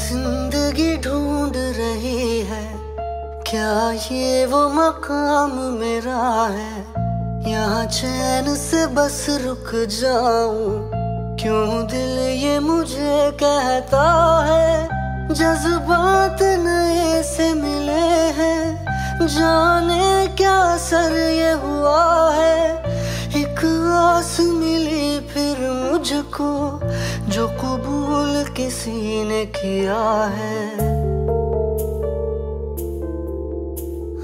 ज़िंदगी ढूंढ रही है। क्या ये वो मकाम मेरा है? यहाँ चैन से बस रुक जाऊँ। क्यों दिल ये मुझे कहता है? जज्बात नए से मिले हैं। जाने क्या सर ये हुआ है? एक आस मिली फिर मुझको। किसी ने किया है।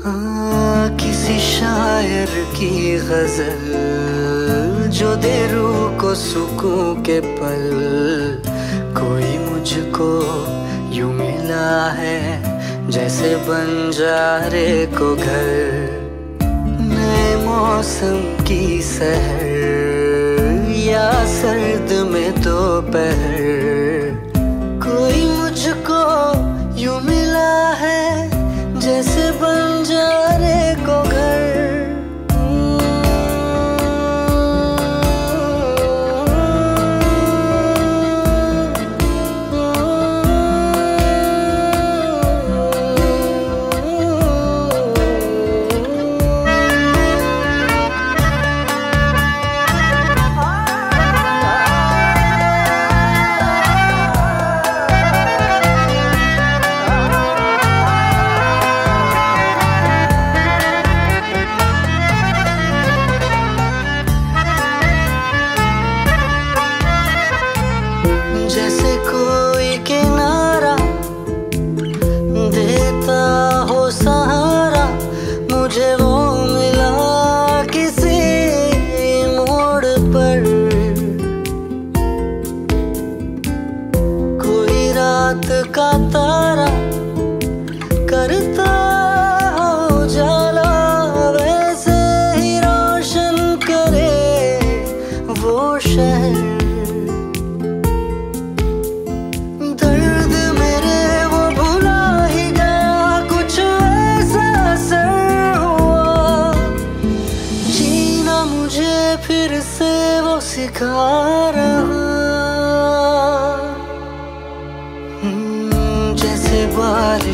हाँ किसी शायर की गज़ल जो दे रूह को सुकून के पल। कोई मुझको यू मिला है जैसे बंजारे को घर। नए मौसम की सहर या सर्द में दोपहर। cantando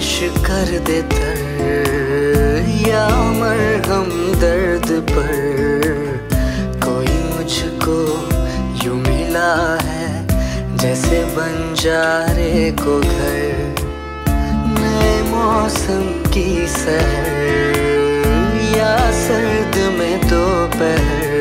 बारिश कर दे तर या मरहम दर्द पर। कोई मुझको यू मिला है, जैसे बंजारे को घर। नए मौसम की सहर या सर्द में दोपहर।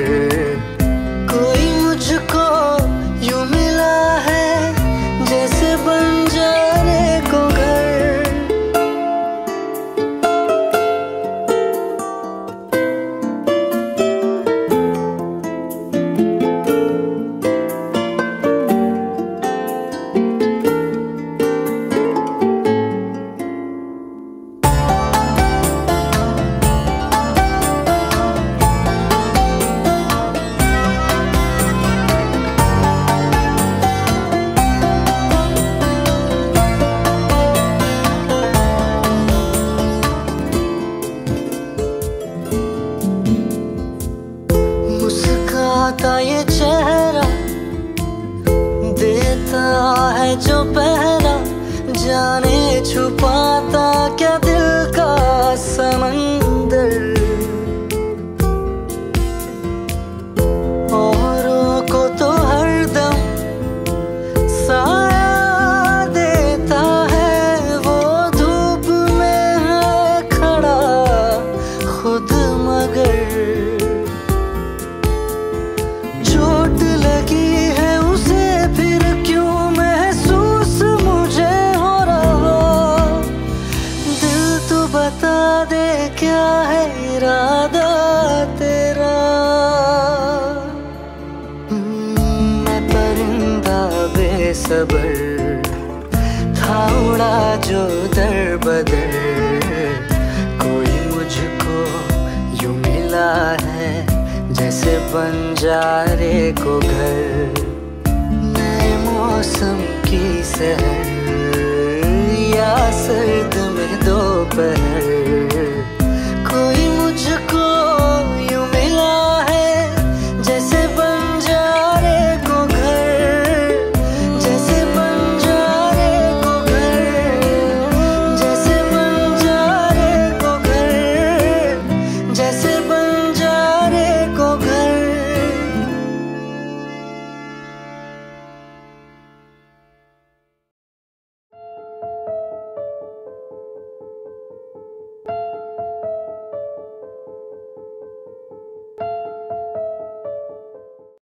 जो पहला जाने छुपाता क्या बेसबर था जो दर बदर। कोई मुझको यू मिला है, जैसे बंजारे को घर। नए मौसम की सहर, या सर्द में दोपहर।